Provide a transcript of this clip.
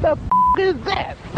The f is that?